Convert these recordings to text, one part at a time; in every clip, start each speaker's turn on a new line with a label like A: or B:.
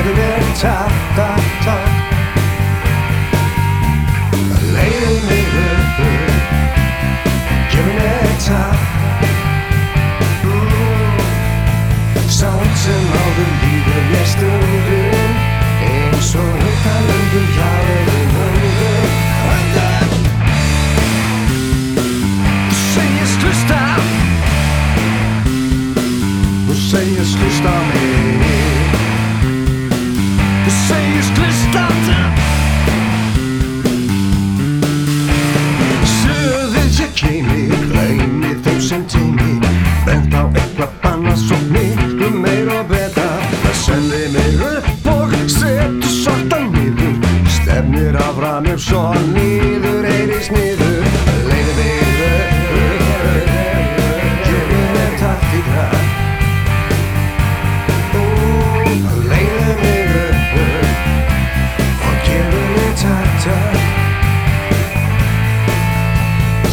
A: Everybody talk, talk, talk Leiðin mig upp. Gjöfum mig takk Sátt sem áður líður ég stundum. Eins og hugtalöndur jáður höndur Höndur Þú segist hlusta Þú segist hlusta mig. Suðið ég keimi, gleymi þeim sem teimi Bent á eitthvað annað svo miklu meir og betra Það sendi mig upp og setur svartan niður. Stefnir áfram upp svo niður,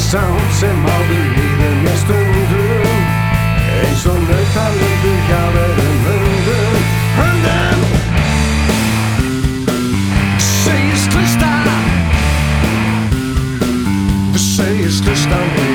A: sound sem áður líður með stundum eins og nautalundur hjá verðum is höndum De zee is hlusta